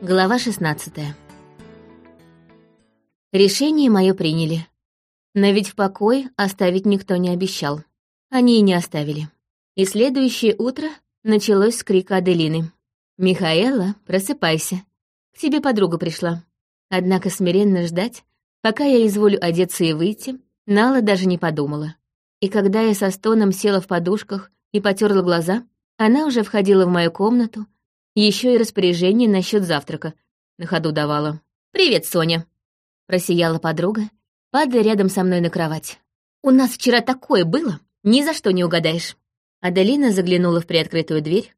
Глава 16 Решение мое приняли. Но ведь в покое оставить никто не обещал. Они и не оставили. И следующее утро началось с крика Аделины. «Михаэла, просыпайся. К тебе подруга пришла». Однако смиренно ждать, пока я изволю одеться и выйти, Нала даже не подумала. И когда я со стоном села в подушках и потерла глаза, она уже входила в мою комнату, еще и распоряжение насчет завтрака на ходу давала. «Привет, Соня!» — просияла подруга, падая рядом со мной на кровать. «У нас вчера такое было, ни за что не угадаешь». Аделина заглянула в приоткрытую дверь,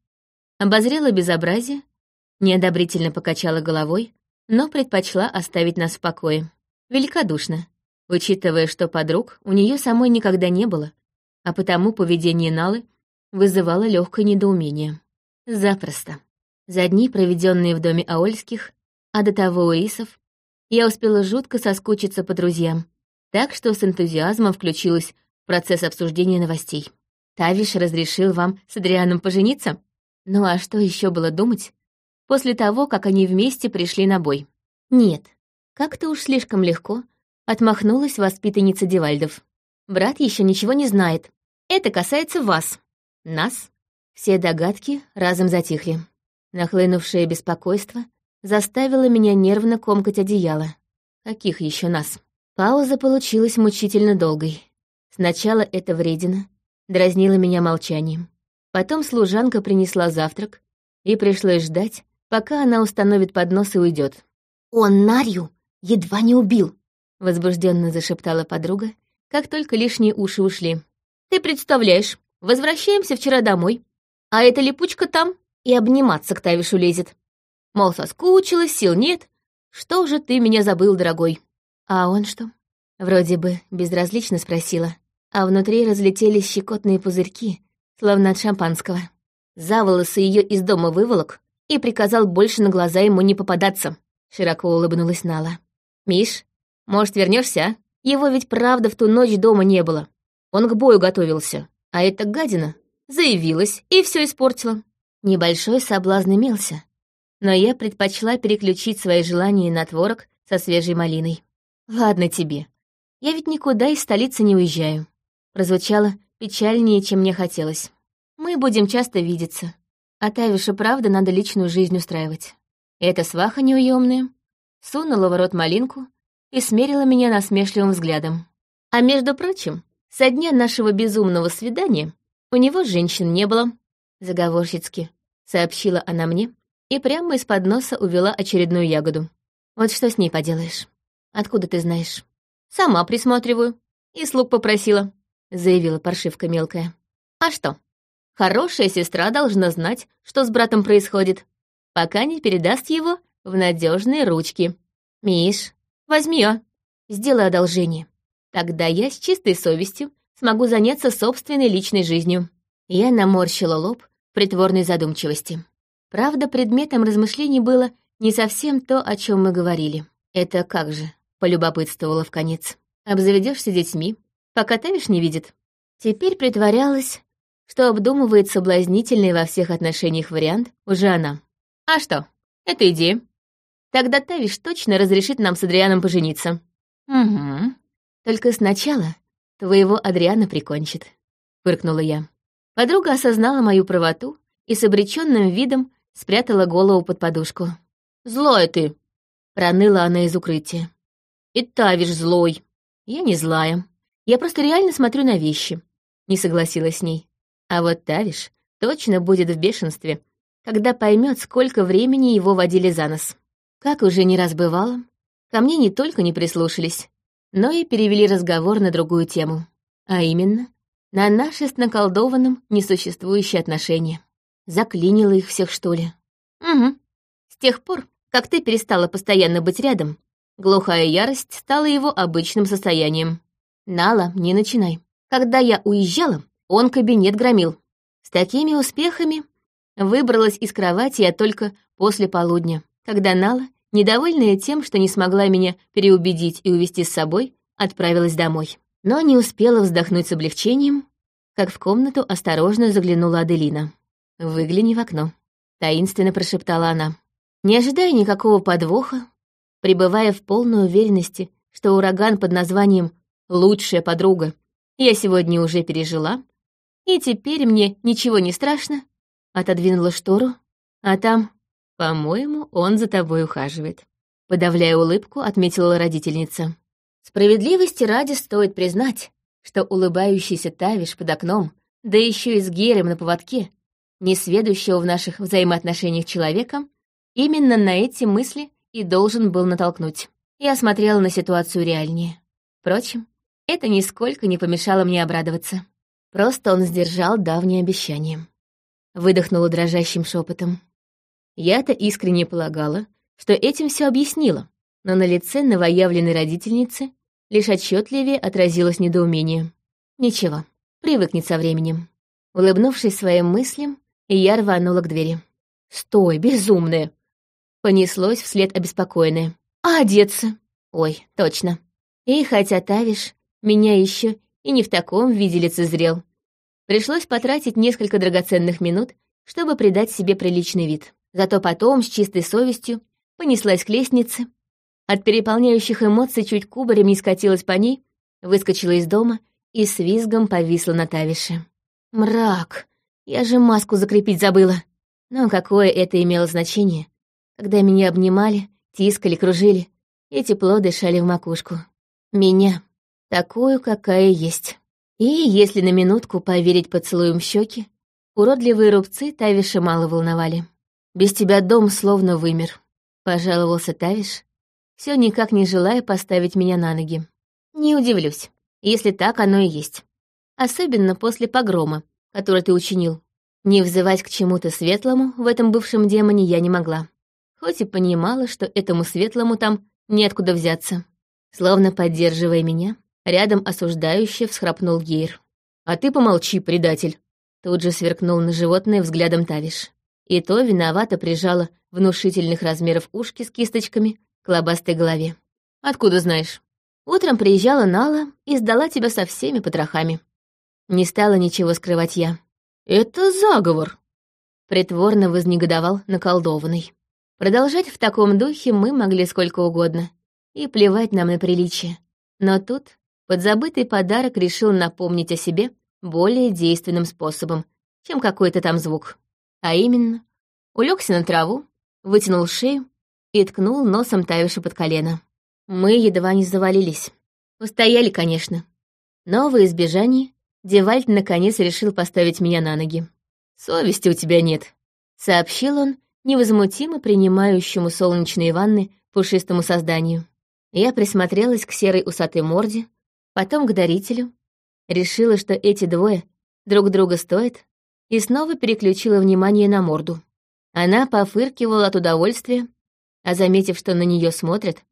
обозрела безобразие, неодобрительно покачала головой, но предпочла оставить нас в покое. Великодушно, учитывая, что подруг у нее самой никогда не было, а потому поведение Налы вызывало легкое недоумение. Запросто. За дни, проведенные в доме Аольских, а до того у Исов, я успела жутко соскучиться по друзьям, так что с энтузиазмом включилась в процесс обсуждения новостей. Тавиш разрешил вам с Адрианом пожениться? Ну а что еще было думать после того, как они вместе пришли на бой? Нет, как-то уж слишком легко отмахнулась воспитанница Девальдов. Брат еще ничего не знает. Это касается вас. Нас. Все догадки разом затихли. Нахлынувшее беспокойство заставило меня нервно комкать одеяло. Каких еще нас? Пауза получилась мучительно долгой. Сначала эта вредина дразнила меня молчанием. Потом служанка принесла завтрак, и пришлось ждать, пока она установит поднос и уйдет. «Он Нарью едва не убил», — возбужденно зашептала подруга, как только лишние уши ушли. «Ты представляешь, возвращаемся вчера домой, а эта липучка там и обниматься к Тавишу лезет. Мол, соскучилась, сил нет. Что же ты меня забыл, дорогой?» «А он что?» Вроде бы безразлично спросила, а внутри разлетелись щекотные пузырьки, словно от шампанского. За волосы ее из дома выволок и приказал больше на глаза ему не попадаться. Широко улыбнулась Нала. «Миш, может, вернешься, а? Его ведь правда в ту ночь дома не было. Он к бою готовился, а эта гадина заявилась и все испортила. Небольшой соблазн имелся, но я предпочла переключить свои желания на творог со свежей малиной. «Ладно тебе, я ведь никуда из столицы не уезжаю», прозвучало печальнее, чем мне хотелось. «Мы будем часто видеться, а Тавишу правда надо личную жизнь устраивать». Эта сваха неуемная сунула в рот малинку и смерила меня насмешливым взглядом. А между прочим, со дня нашего безумного свидания у него женщин не было, заговорщицки, сообщила она мне и прямо из-под носа увела очередную ягоду. Вот что с ней поделаешь? Откуда ты знаешь? Сама присматриваю. И слуг попросила, заявила паршивка мелкая. А что? Хорошая сестра должна знать, что с братом происходит пока не передаст его в надежные ручки. Миш, возьми, а, сделай одолжение. Тогда я с чистой совестью смогу заняться собственной личной жизнью. Я наморщила лоб притворной задумчивости. Правда, предметом размышлений было не совсем то, о чем мы говорили. Это как же, полюбопытствовала в конец. Обзаведешься детьми, пока Тавиш не видит. Теперь притворялась, что обдумывает соблазнительный во всех отношениях вариант уже она. А что, это идея. Тогда Тавиш точно разрешит нам с Адрианом пожениться. Угу. Только сначала твоего Адриана прикончит, фыркнула я. Подруга осознала мою правоту и с обреченным видом спрятала голову под подушку. «Злая ты!» — проныла она из укрытия. «И Тавиш злой!» «Я не злая. Я просто реально смотрю на вещи», — не согласилась с ней. А вот Тавиш точно будет в бешенстве, когда поймет, сколько времени его водили за нос. Как уже не раз бывало, ко мне не только не прислушались, но и перевели разговор на другую тему, а именно на наши с наколдованным несуществующие отношения. Заклинило их всех, что ли? Угу. С тех пор, как ты перестала постоянно быть рядом, глухая ярость стала его обычным состоянием. Нала, не начинай. Когда я уезжала, он кабинет громил. С такими успехами Выбралась из кровати я только после полудня, когда Нала, недовольная тем, что не смогла меня переубедить и увести с собой, отправилась домой. Но не успела вздохнуть с облегчением, как в комнату осторожно заглянула Аделина. «Выгляни в окно», — таинственно прошептала она. Не ожидая никакого подвоха, пребывая в полной уверенности, что ураган под названием «Лучшая подруга» я сегодня уже пережила, и теперь мне ничего не страшно, отодвинула штору, а там, по-моему, он за тобой ухаживает. Подавляя улыбку, отметила родительница. Справедливости ради стоит признать, что улыбающийся Тавиш под окном, да еще и с Герем на поводке, несведущего в наших взаимоотношениях человека, именно на эти мысли и должен был натолкнуть. Я смотрела на ситуацию реальнее. Впрочем, это нисколько не помешало мне обрадоваться. Просто он сдержал давнее обещание. Выдохнула дрожащим шепотом. Я-то искренне полагала, что этим все объяснила, но на лице новоявленной родительницы лишь отчетливее отразилось недоумение. Ничего, привыкнет со временем. Улыбнувшись своим мыслям, я рванула к двери. «Стой, безумная!» Понеслось вслед обеспокоенное. «А одеться?» «Ой, точно». И хотя Тавиш меня еще и не в таком виде лицезрел, пришлось потратить несколько драгоценных минут, чтобы придать себе приличный вид. Зато потом, с чистой совестью, понеслась к лестнице, от переполняющих эмоций чуть кубарем не скатилась по ней, выскочила из дома и с визгом повисла на Тавише. «Мрак! Я же маску закрепить забыла!» Но какое это имело значение, когда меня обнимали, тискали, кружили и тепло дышали в макушку. Меня, такую, какая есть. И если на минутку поверить поцелуем щеки, уродливые рубцы Тавиша мало волновали. «Без тебя дом словно вымер», — пожаловался Тавиш, все никак не желая поставить меня на ноги. Не удивлюсь, если так оно и есть. Особенно после погрома, который ты учинил. Не взывать к чему-то светлому в этом бывшем демоне я не могла. Хоть и понимала, что этому светлому там неоткуда взяться. Словно поддерживая меня, рядом осуждающе всхрапнул Гейр. «А ты помолчи, предатель!» Тут же сверкнул на животное взглядом Тавиш. И то виновато прижала внушительных размеров ушки с кисточками лобастой голове. «Откуда знаешь?» «Утром приезжала Нала и сдала тебя со всеми потрохами». Не стала ничего скрывать я. «Это заговор!» Притворно вознегодовал наколдованный. Продолжать в таком духе мы могли сколько угодно. И плевать нам на приличие. Но тут подзабытый подарок решил напомнить о себе более действенным способом, чем какой-то там звук. А именно, улегся на траву, вытянул шею и ткнул носом Тавиша под колено. Мы едва не завалились. Устояли, конечно. Но во избежание Девальд наконец решил поставить меня на ноги. «Совести у тебя нет», — сообщил он невозмутимо принимающему солнечные ванны пушистому созданию. Я присмотрелась к серой усатой морде, потом к дарителю, решила, что эти двое друг друга стоят, и снова переключила внимание на морду. Она пофыркивала от удовольствия, а заметив, что на нее смотрят,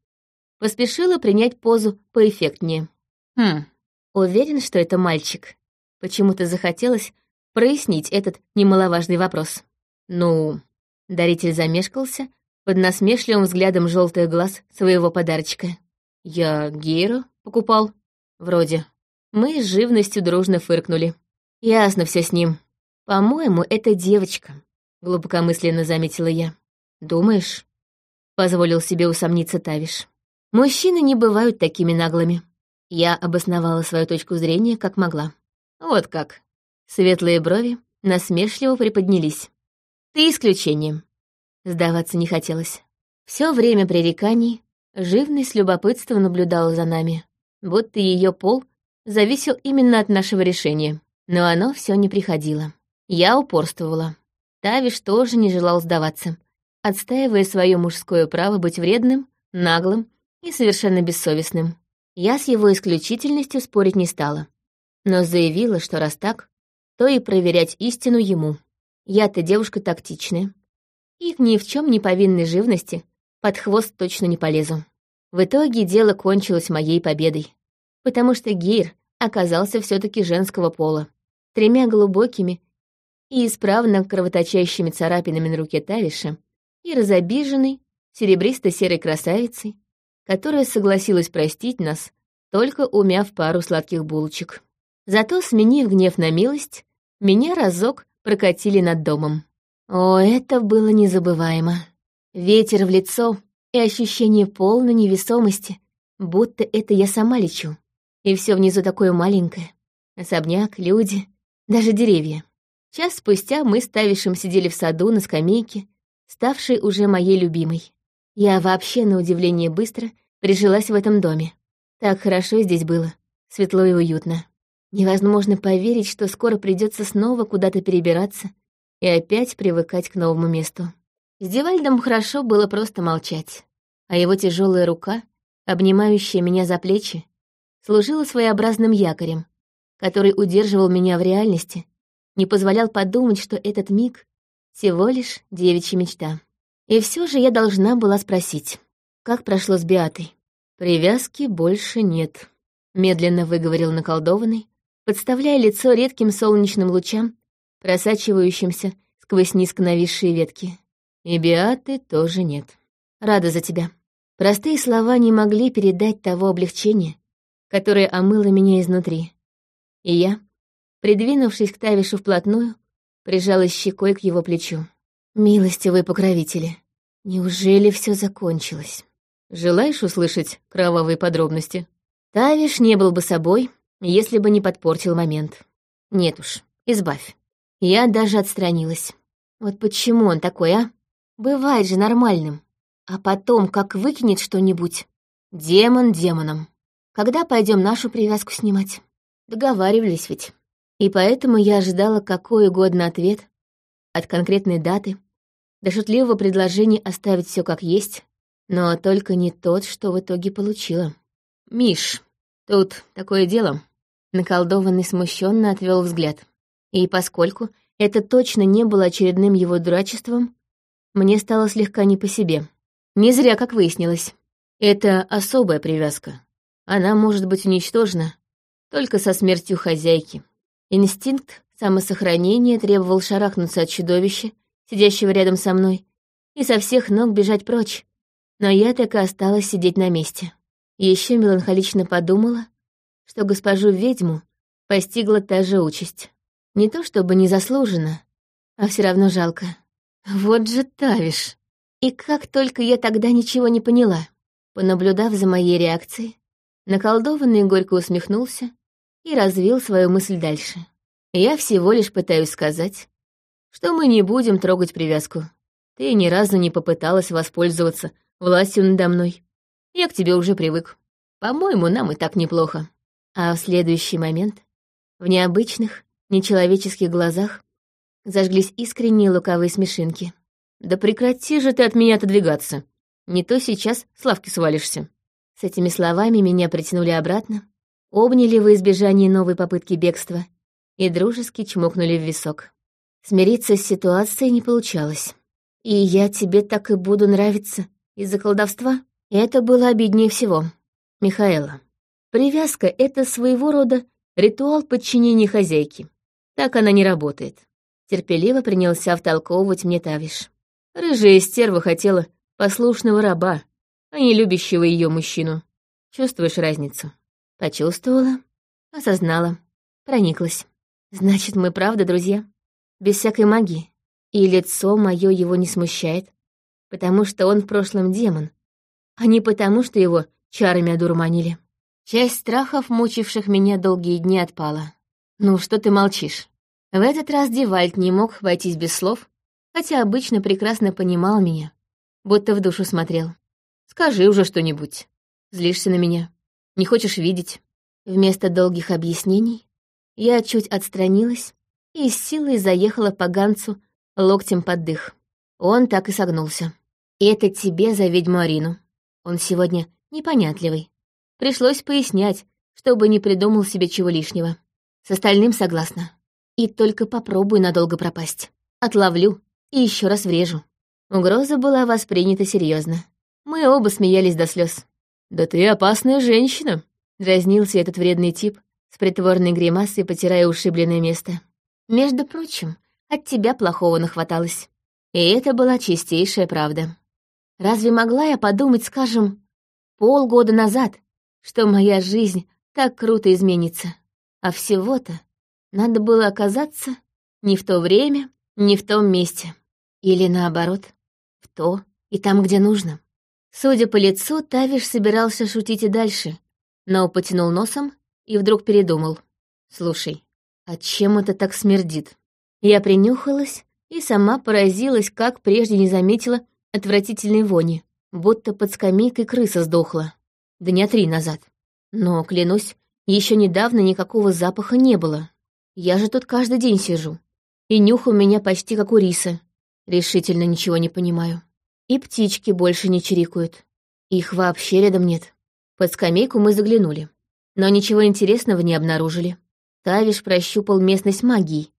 поспешила принять позу поэффектнее. Хм, уверен, что это мальчик. Почему-то захотелось прояснить этот немаловажный вопрос. Ну, даритель замешкался под насмешливым взглядом желтых глаз своего подарочка. Я Гейра покупал? Вроде. Мы с живностью дружно фыркнули. Ясно все с ним. По-моему, это девочка, глубокомысленно заметила я. Думаешь? Позволил себе усомниться Тавиш. Мужчины не бывают такими наглыми. Я обосновала свою точку зрения как могла. Вот как. Светлые брови насмешливо приподнялись. Ты исключение. Сдаваться не хотелось. Все время пререканий живный с любопытством наблюдала за нами, будто ее пол зависел именно от нашего решения. Но оно все не приходило. Я упорствовала. Тавиш тоже не желал сдаваться, отстаивая свое мужское право быть вредным, наглым и совершенно бессовестным. Я с его исключительностью спорить не стала, но заявила, что раз так, то и проверять истину ему. Я-то девушка тактичная, и к ни в чем не повинной живности под хвост точно не полезу. В итоге дело кончилось моей победой, потому что Гейр оказался все таки женского пола, тремя глубокими и исправно кровоточащими царапинами на руке Тавиша и разобиженной, серебристо-серой красавицей, которая согласилась простить нас, только умяв пару сладких булочек. Зато, сменив гнев на милость, меня разок прокатили над домом. О, это было незабываемо. Ветер в лицо и ощущение полной невесомости, будто это я сама лечу. И все внизу такое маленькое. Особняк, люди, даже деревья. Час спустя мы с Тавишем сидели в саду на скамейке, ставшей уже моей любимой. Я вообще, на удивление, быстро прижилась в этом доме. Так хорошо здесь было, светло и уютно. Невозможно поверить, что скоро придется снова куда-то перебираться и опять привыкать к новому месту. С Дивальдом хорошо было просто молчать, а его тяжелая рука, обнимающая меня за плечи, служила своеобразным якорем, который удерживал меня в реальности, не позволял подумать, что этот миг — всего лишь девичья мечта. И все же я должна была спросить, как прошло с Биатой. «Привязки больше нет», — медленно выговорил наколдованный, подставляя лицо редким солнечным лучам, просачивающимся сквозь низко нависшие ветки. И Биаты тоже нет. Рада за тебя. Простые слова не могли передать того облегчения, которое омыло меня изнутри. И я, придвинувшись к Тавишу вплотную, прижалась щекой к его плечу. «Милостивые покровители, неужели все закончилось?» «Желаешь услышать кровавые подробности?» Тавиш не был бы собой, если бы не подпортил момент. Нет уж, избавь. Я даже отстранилась. Вот почему он такой, а? Бывает же нормальным. А потом, как выкинет что-нибудь. Демон демоном. Когда пойдем нашу привязку снимать? Договаривались ведь. И поэтому я ожидала какой угодно ответ от конкретной даты до шутливого предложения оставить все как есть, но только не тот, что в итоге получила. «Миш, тут такое дело», Наколдованный смущенно отвел взгляд. И поскольку это точно не было очередным его дурачеством, мне стало слегка не по себе. Не зря, как выяснилось. Это особая привязка. Она может быть уничтожена только со смертью хозяйки. Инстинкт самосохранения требовал шарахнуться от чудовища, сидящего рядом со мной, и со всех ног бежать прочь. Но я так и осталась сидеть на месте. Еще меланхолично подумала, что госпожу ведьму постигла та же участь. Не то чтобы незаслуженно, а все равно жалко. Вот же Тавиш. И как только я тогда ничего не поняла. Понаблюдав за моей реакцией, наколдованный горько усмехнулся и развил свою мысль дальше. Я всего лишь пытаюсь сказать, что мы не будем трогать привязку. Ты ни разу не попыталась воспользоваться властью надо мной. Я к тебе уже привык. По-моему, нам и так неплохо. А в следующий момент в необычных, нечеловеческих глазах зажглись искренние лукавые смешинки. «Да прекрати же ты от меня отодвигаться! Не то сейчас с лавки свалишься!» С этими словами меня притянули обратно, обняли во избежание новой попытки бегства и дружески чмокнули в висок. Смириться с ситуацией не получалось. И я тебе так и буду нравиться из-за колдовства? Это было обиднее всего. Михаэла. Привязка — это своего рода ритуал подчинения хозяйки. Так она не работает. Терпеливо принялся втолковывать мне Тавиш. Рыжая стерва хотела послушного раба, а не любящего ее мужчину. Чувствуешь разницу? Почувствовала, осознала, прониклась. Значит, мы правда друзья? Без всякой магии. И лицо мое его не смущает, потому что он в прошлом демон, а не потому, что его чарами одурманили. Часть страхов, мучивших меня долгие дни, отпала. «Ну, что ты молчишь?» В этот раз Дивальд не мог обойтись без слов, хотя обычно прекрасно понимал меня, будто в душу смотрел. «Скажи уже что-нибудь. Злишься на меня. Не хочешь видеть?» Вместо долгих объяснений я чуть отстранилась и с силой заехала по Ганцу локтем под дых. Он так и согнулся. «Это тебе за ведьму Арину. Он сегодня непонятливый. Пришлось пояснять, чтобы не придумал себе чего лишнего. С остальным согласна. И только попробуй надолго пропасть. Отловлю и еще раз врежу. Угроза была воспринята серьезно. Мы оба смеялись до слез. «Да ты опасная женщина», — дразнился этот вредный тип, с притворной гримасой потирая ушибленное место. «Между прочим, от тебя плохого нахваталось. И это была чистейшая правда. Разве могла я подумать, скажем, полгода назад, что моя жизнь так круто изменится. А всего-то надо было оказаться не в то время, не в том месте. Или наоборот, в то И там, где нужно. Судя по лицу, Тавиш собирался шутить и дальше, но потянул носом и вдруг передумал. «Слушай, а чем это так смердит?» Я принюхалась и сама поразилась, как прежде не заметила отвратительной вони, будто под скамейкой крыса сдохла. Дня три назад. Но, клянусь, еще недавно никакого запаха не было. Я же тут каждый день сижу. И нюх у меня почти как у риса. Решительно ничего не понимаю. И птички больше не чирикают. Их вообще рядом нет. Под скамейку мы заглянули. Но ничего интересного не обнаружили. Тавиш прощупал местность магией.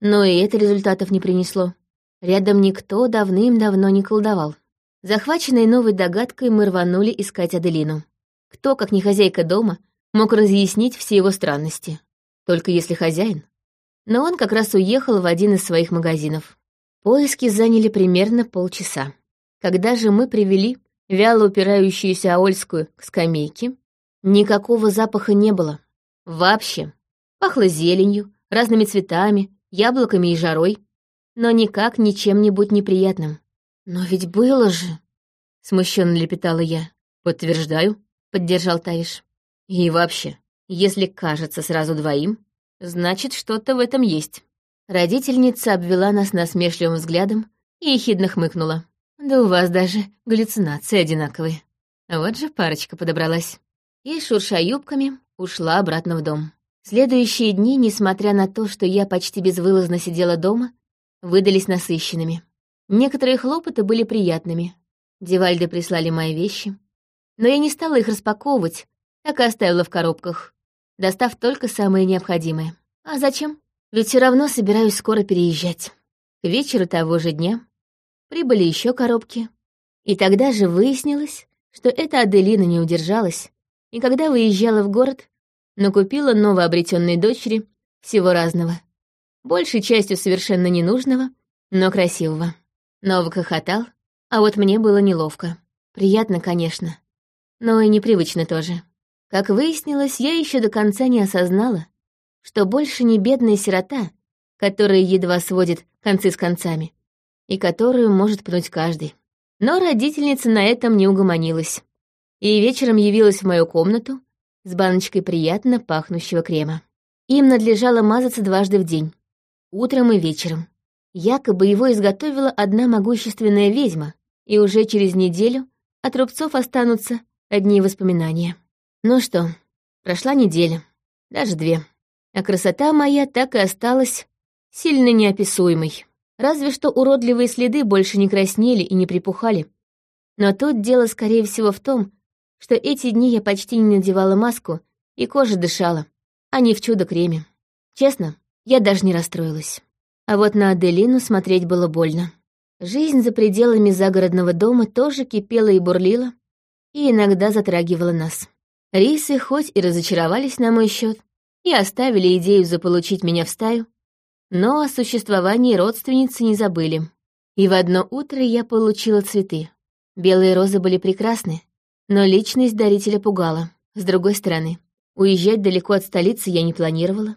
Но и это результатов не принесло. Рядом никто давным-давно не колдовал. Захваченной новой догадкой мы рванули искать Аделину. Кто, как не хозяйка дома, мог разъяснить все его странности? Только если хозяин. Но он как раз уехал в один из своих магазинов. Поиски заняли примерно полчаса. Когда же мы привели вяло упирающуюся Аольскую к скамейке, никакого запаха не было. Вообще. Пахло зеленью, разными цветами, яблоками и жарой, но никак не чем-нибудь неприятным. «Но ведь было же...» — смущенно лепетала я. «Подтверждаю», — поддержал Тавиш. «И вообще, если кажется сразу двоим, значит, что-то в этом есть». Родительница обвела нас насмешливым взглядом и ехидно хмыкнула. Да у вас даже галлюцинации одинаковые. Вот же парочка подобралась. И, шурша юбками, ушла обратно в дом. Следующие дни, несмотря на то, что я почти безвылазно сидела дома, выдались насыщенными. Некоторые хлопоты были приятными. Девальды прислали мои вещи. Но я не стала их распаковывать, так и оставила в коробках, достав только самые необходимые. А зачем? Ведь все равно собираюсь скоро переезжать. К вечеру того же дня Прибыли еще коробки. И тогда же выяснилось, что эта Аделина не удержалась, и когда выезжала в город, накупила новообретенной дочери всего разного. Большей частью совершенно ненужного, но красивого. Новок хохотал, а вот мне было неловко. Приятно, конечно, но и непривычно тоже. Как выяснилось, я еще до конца не осознала, что больше не бедная сирота, которая едва сводит концы с концами, и которую может пнуть каждый. Но родительница на этом не угомонилась. И вечером явилась в мою комнату с баночкой приятно пахнущего крема. Им надлежало мазаться дважды в день, утром и вечером. Якобы его изготовила одна могущественная ведьма, и уже через неделю от рубцов останутся одни воспоминания. Ну что, прошла неделя, даже две. А красота моя так и осталась сильно неописуемой. Разве что уродливые следы больше не краснели и не припухали. Но тут дело, скорее всего, в том, что эти дни я почти не надевала маску, и кожа дышала, а не в чудо-креме. Честно, я даже не расстроилась. А вот на Аделину смотреть было больно. Жизнь за пределами загородного дома тоже кипела и бурлила, и иногда затрагивала нас. Рисы хоть и разочаровались на мой счет и оставили идею заполучить меня в стаю, но о существовании родственницы не забыли. И в одно утро я получила цветы. Белые розы были прекрасны, но личность дарителя пугала. С другой стороны, уезжать далеко от столицы я не планировала.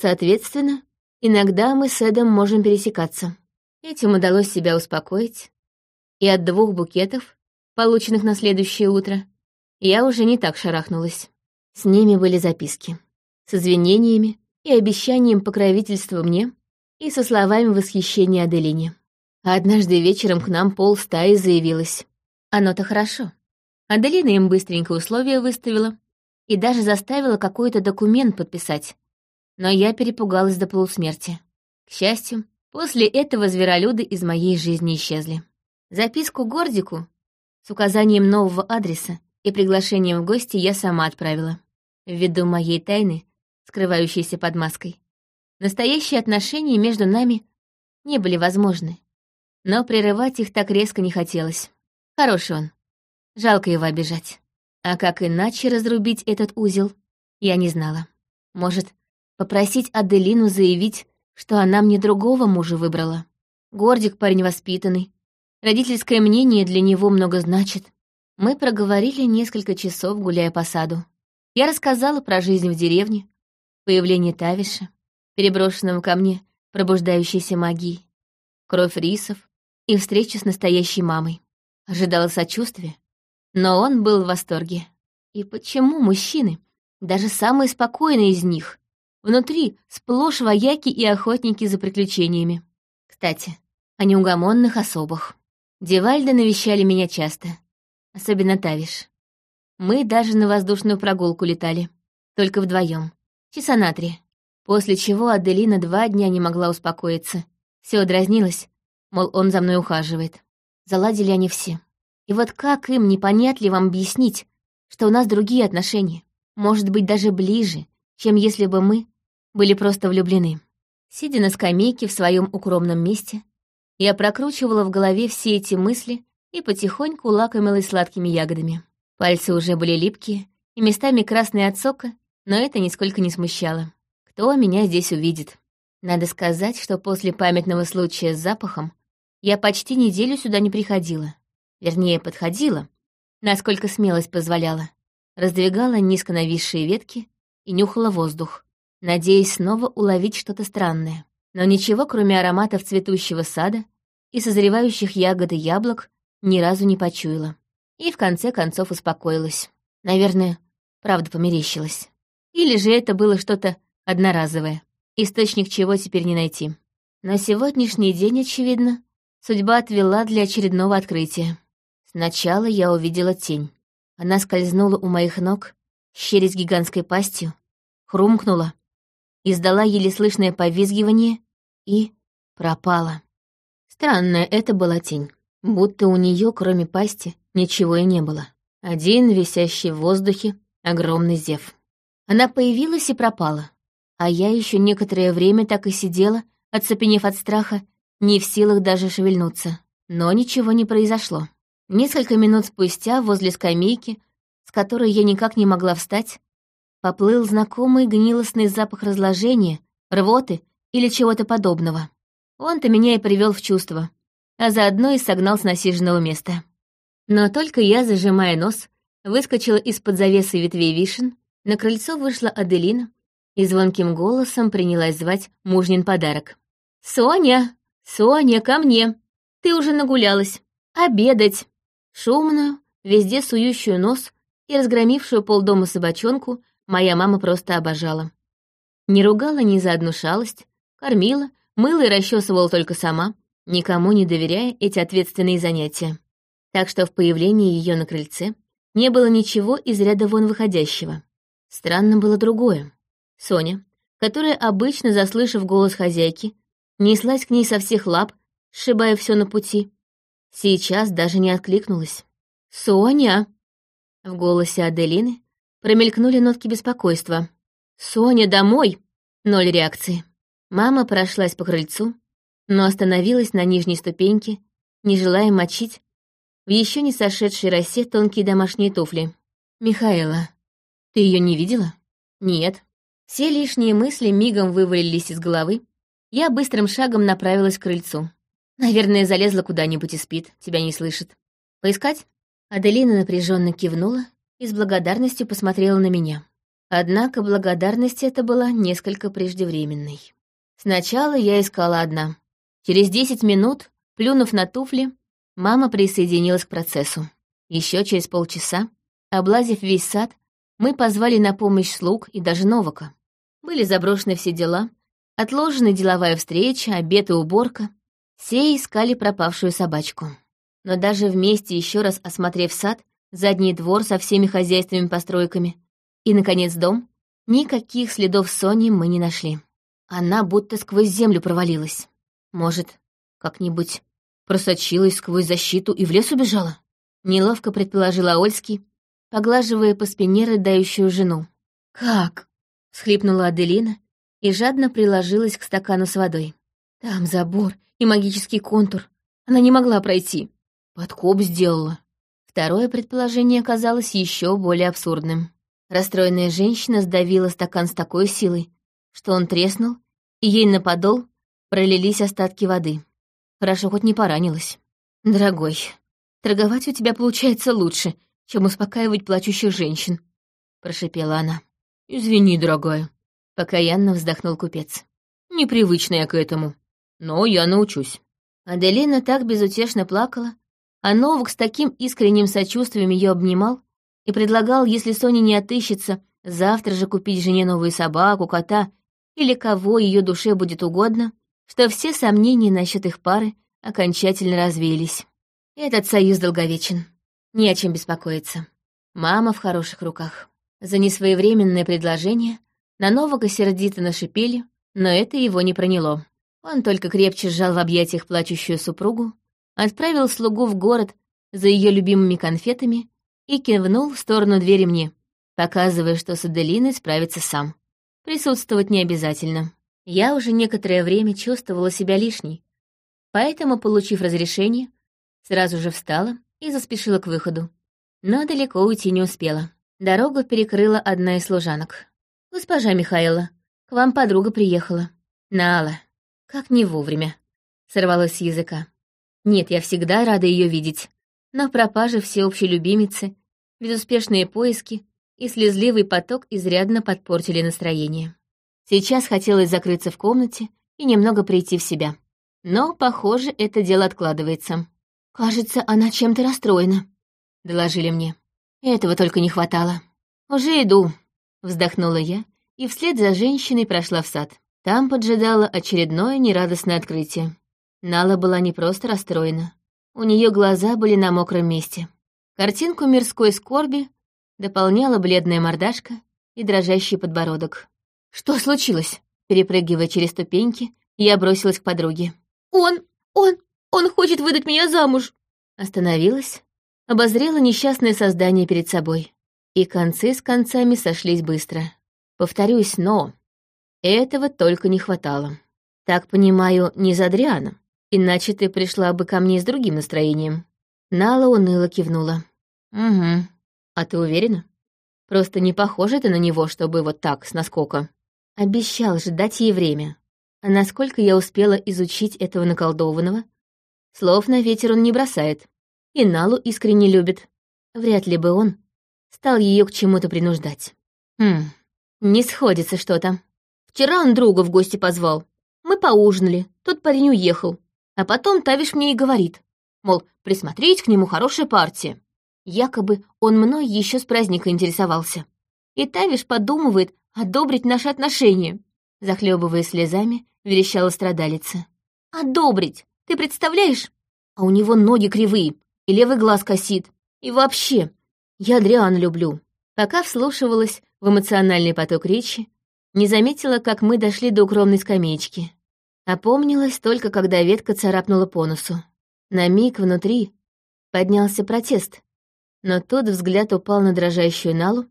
Соответственно, иногда мы с Эдом можем пересекаться. Этим удалось себя успокоить. И от двух букетов, полученных на следующее утро, я уже не так шарахнулась. С ними были записки. С извинениями и обещанием покровительства мне, и со словами восхищения Аделине. А однажды вечером к нам пол стаи заявилась. Оно-то хорошо. Аделина им быстренько условия выставила и даже заставила какой-то документ подписать. Но я перепугалась до полусмерти. К счастью, после этого зверолюды из моей жизни исчезли. Записку Гордику с указанием нового адреса и приглашением в гости я сама отправила. Ввиду моей тайны скрывающейся под маской. Настоящие отношения между нами не были возможны, но прерывать их так резко не хотелось. Хороший он. Жалко его обижать. А как иначе разрубить этот узел, я не знала. Может, попросить Аделину заявить, что она мне другого мужа выбрала. Гордик парень воспитанный. Родительское мнение для него много значит. Мы проговорили несколько часов, гуляя по саду. Я рассказала про жизнь в деревне, Появление Тавиша, переброшенного ко мне пробуждающейся магией, кровь рисов и встреча с настоящей мамой. ожидала сочувствия, но он был в восторге. И почему мужчины, даже самые спокойные из них, внутри сплошь вояки и охотники за приключениями? Кстати, о неугомонных особых. Девальды навещали меня часто, особенно Тавиш. Мы даже на воздушную прогулку летали, только вдвоем, часа на три. После чего Аделина два дня не могла успокоиться. Все дразнилась, мол, он за мной ухаживает. Заладили они все. И вот как им непонятливо объяснить, что у нас другие отношения, может быть, даже ближе, чем если бы мы были просто влюблены. Сидя на скамейке в своем укромном месте, я прокручивала в голове все эти мысли и потихоньку лакомилась сладкими ягодами. Пальцы уже были липкие и местами красные от сока, но это нисколько не смущало. Кто меня здесь увидит? Надо сказать, что после памятного случая с запахом я почти неделю сюда не приходила. Вернее, подходила, насколько смелость позволяла. Раздвигала низко нависшие ветки и нюхала воздух, надеясь снова уловить что-то странное. Но ничего, кроме ароматов цветущего сада и созревающих ягод и яблок, ни разу не почуяла. И в конце концов успокоилась. Наверное, правда померещилась. Или же это было что-то одноразовое, источник чего теперь не найти. На сегодняшний день, очевидно, судьба отвела для очередного открытия. Сначала я увидела тень. Она скользнула у моих ног, щерясь гигантской пастью, хрумкнула, издала еле слышное повизгивание и пропала. Странная это была тень, будто у нее, кроме пасти, ничего и не было. Один висящий в воздухе огромный зев. Она появилась и пропала. А я еще некоторое время так и сидела, оцепенев от страха, не в силах даже шевельнуться. Но ничего не произошло. Несколько минут спустя возле скамейки, с которой я никак не могла встать, поплыл знакомый гнилостный запах разложения, рвоты или чего-то подобного. Он-то меня и привел в чувство, а заодно и согнал с насиженного места. Но только я, зажимая нос, выскочила из-под завесы ветвей вишен, на крыльцо вышла Аделина и звонким голосом принялась звать мужнин подарок. «Соня! Соня, ко мне! Ты уже нагулялась! Обедать!» Шумную, везде сующую нос и разгромившую полдома собачонку моя мама просто обожала. Не ругала ни за одну шалость, кормила, мыла и расчесывала только сама, никому не доверяя эти ответственные занятия. Так что в появлении ее на крыльце не было ничего из ряда вон выходящего. Странно было другое. Соня, которая обычно, заслышав голос хозяйки, неслась к ней со всех лап, сшибая все на пути, сейчас даже не откликнулась. «Соня!» В голосе Аделины промелькнули нотки беспокойства. «Соня, домой!» Ноль реакции. Мама прошлась по крыльцу, но остановилась на нижней ступеньке, не желая мочить в еще не сошедшей росе тонкие домашние туфли. «Михаэла, ты ее не видела?» «Нет», все лишние мысли мигом вывалились из головы. Я быстрым шагом направилась к крыльцу. Наверное, залезла куда-нибудь и спит, тебя не слышит. Поискать? Аделина напряженно кивнула и с благодарностью посмотрела на меня. Однако благодарность эта была несколько преждевременной. Сначала я искала одна. Через десять минут, плюнув на туфли, мама присоединилась к процессу. Еще через полчаса, облазив весь сад, мы позвали на помощь слуг и даже Новака. Были заброшены все дела, отложены деловая встреча, обед и уборка. Все искали пропавшую собачку. Но даже вместе еще раз осмотрев сад, задний двор со всеми хозяйственными постройками и, наконец, дом, никаких следов Сони мы не нашли. Она будто сквозь землю провалилась. Может, как-нибудь просочилась сквозь защиту и в лес убежала? Неловко предположила Ольский, поглаживая по спине рыдающую жену. «Как?» — схлипнула Аделина и жадно приложилась к стакану с водой. «Там забор и магический контур. Она не могла пройти. Подкоп сделала». Второе предположение оказалось еще более абсурдным. Расстроенная женщина сдавила стакан с такой силой, что он треснул, и ей на подол пролились остатки воды. Хорошо, хоть не поранилась. «Дорогой, торговать у тебя получается лучше, чем успокаивать плачущих женщин», — прошипела она. «Извини, дорогая», — покаянно вздохнул купец. «Непривычно я к этому, но я научусь». Аделина так безутешно плакала, А Новак с таким искренним сочувствием ее обнимал и предлагал, если Соня не отыщется, завтра же купить жене новую собаку, кота или кого ее душе будет угодно, что все сомнения насчет их пары окончательно развеялись. Этот союз долговечен. Не о чем беспокоиться. Мама в хороших руках. За несвоевременное предложение на Новака сердито нашипели, но это его не проняло. Он только крепче сжал в объятиях плачущую супругу, отправил слугу в город за ее любимыми конфетами и кивнул в сторону двери мне, показывая, что с Аделиной справится сам. Присутствовать не обязательно. Я уже некоторое время чувствовала себя лишней, поэтому, получив разрешение, сразу же встала и заспешила к выходу. Но далеко уйти не успела. Дорогу перекрыла одна из служанок. «Госпожа Михаила, к вам подруга приехала. Нала. Как не вовремя». Сорвалась с языка. Нет, я всегда рада ее видеть. Но пропажа всеобщей любимицы, безуспешные поиски и слезливый поток изрядно подпортили настроение. Сейчас хотелось закрыться в комнате и немного прийти в себя. Но, похоже, это дело откладывается. «Кажется, она чем-то расстроена», — доложили мне. «Этого только не хватало». «Уже иду», — вздохнула я, и вслед за женщиной прошла в сад. Там поджидало очередное нерадостное открытие. Нала была не просто расстроена. У нее глаза были на мокром месте. Картинку мирской скорби дополняла бледная мордашка и дрожащий подбородок. «Что случилось?» Перепрыгивая через ступеньки, я бросилась к подруге. «Он! Он! Он хочет выдать меня замуж!» Остановилась, обозрела несчастное создание перед собой. И концы с концами сошлись быстро. Повторюсь, но... Этого только не хватало. Так понимаю, не за Адриана. Иначе ты пришла бы ко мне с другим настроением. Нала уныло кивнула. Угу. А ты уверена? Просто не похожа ты на него, чтобы вот так, с наскока. Обещал же дать ей время. А насколько я успела изучить этого наколдованного, Слов на ветер он не бросает. И Налу искренне любит. Вряд ли бы он стал ее к чему-то принуждать. Хм, не сходится что-то. Вчера он друга в гости позвал. Мы поужинали, тот парень уехал. А потом Тавиш мне и говорит, мол, присмотреть к нему хорошая партия. Якобы он мной еще с праздника интересовался. И Тавиш подумывает одобрить наши отношения. Захлебывая слезами, верещала страдалица. Одобрить! Ты представляешь? А у него ноги кривые, и левый глаз косит. И вообще, я Адриана люблю. Пока вслушивалась в эмоциональный поток речи, не заметила, как мы дошли до укромной скамеечки. Опомнилась только, когда ветка царапнула по носу. На миг внутри поднялся протест, но тот взгляд упал на дрожащую Налу,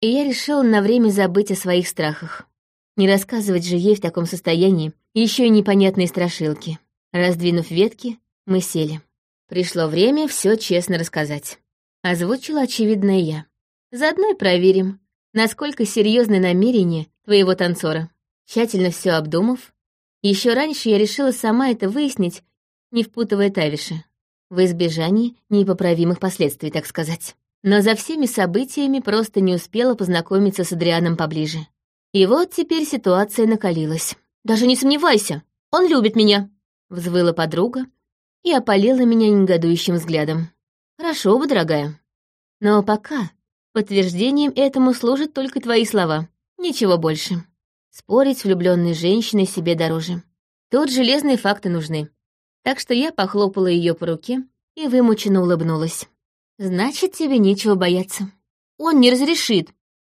и я решила на время забыть о своих страхах. Не рассказывать же ей в таком состоянии еще и непонятные страшилки. Раздвинув ветки, мы сели. Пришло время все честно рассказать. Озвучила очевидное я. Заодно и проверим, насколько серьезны намерения твоего танцора. Тщательно все обдумав, еще раньше я решила сама это выяснить, не впутывая Тавиши. В избежании непоправимых последствий, так сказать. Но за всеми событиями просто не успела познакомиться с Адрианом поближе. И вот теперь ситуация накалилась. «Даже не сомневайся, он любит меня!» Взвыла подруга и опалила меня негодующим взглядом. «Хорошо бы, дорогая. Но пока подтверждением этому служат только твои слова. Ничего больше. Спорить с влюбленной женщиной себе дороже. Тут железные факты нужны. Так что я похлопала ее по руке и вымученно улыбнулась. Значит, тебе нечего бояться. Он не разрешит.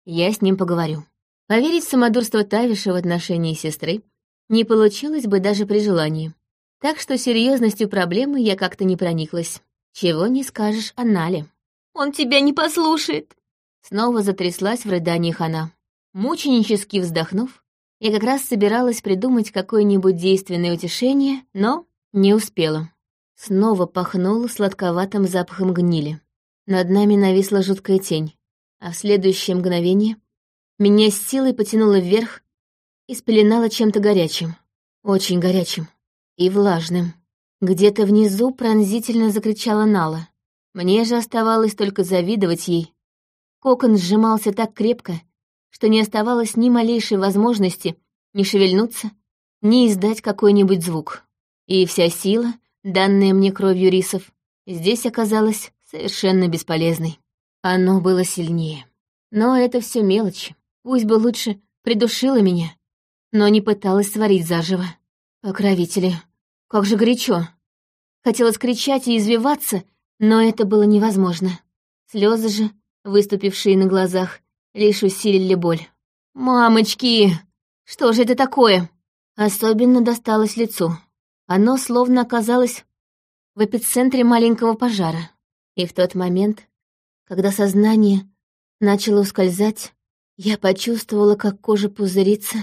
Я с ним поговорю. Поверить в самодурство Тавиша в отношении сестры не получилось бы даже при желании. Так что серьезностью проблемы я как-то не прониклась. Чего не скажешь о Нале. «Он тебя не послушает!» Снова затряслась в рыданиях она. Мученически вздохнув, я как раз собиралась придумать какое-нибудь действенное утешение, но не успела. Снова пахнуло сладковатым запахом гнили. Над нами нависла жуткая тень, а в следующее мгновение меня с силой потянуло вверх и спеленало чем-то горячим. Очень горячим и влажным. Где-то внизу пронзительно закричала Нала. Мне же оставалось только завидовать ей. Кокон сжимался так крепко, что не оставалось ни малейшей возможности ни шевельнуться, ни издать какой-нибудь звук. И вся сила, данная мне кровью рисов, здесь оказалась совершенно бесполезной. Оно было сильнее. Но это все мелочи. Пусть бы лучше придушила меня, но не пыталась сварить заживо. Покровители, как же горячо. Хотелось кричать и извиваться, но это было невозможно. Слезы же, выступившие на глазах, лишь усилили боль. «Мамочки! Что же это такое?» Особенно досталось лицу. Оно словно оказалось в эпицентре маленького пожара. И в тот момент, когда сознание начало ускользать, я почувствовала, как кожа пузырится,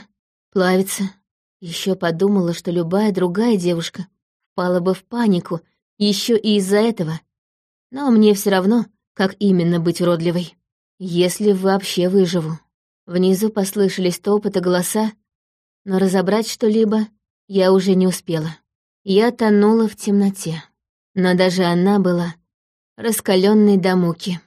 плавится. Еще подумала, что любая другая девушка впала бы в панику еще и из-за этого. Но мне все равно, как именно быть уродливой. Если вообще выживу. Внизу послышались топот и голоса, но разобрать что-либо я уже не успела. Я тонула в темноте, но даже она была раскаленной до муки.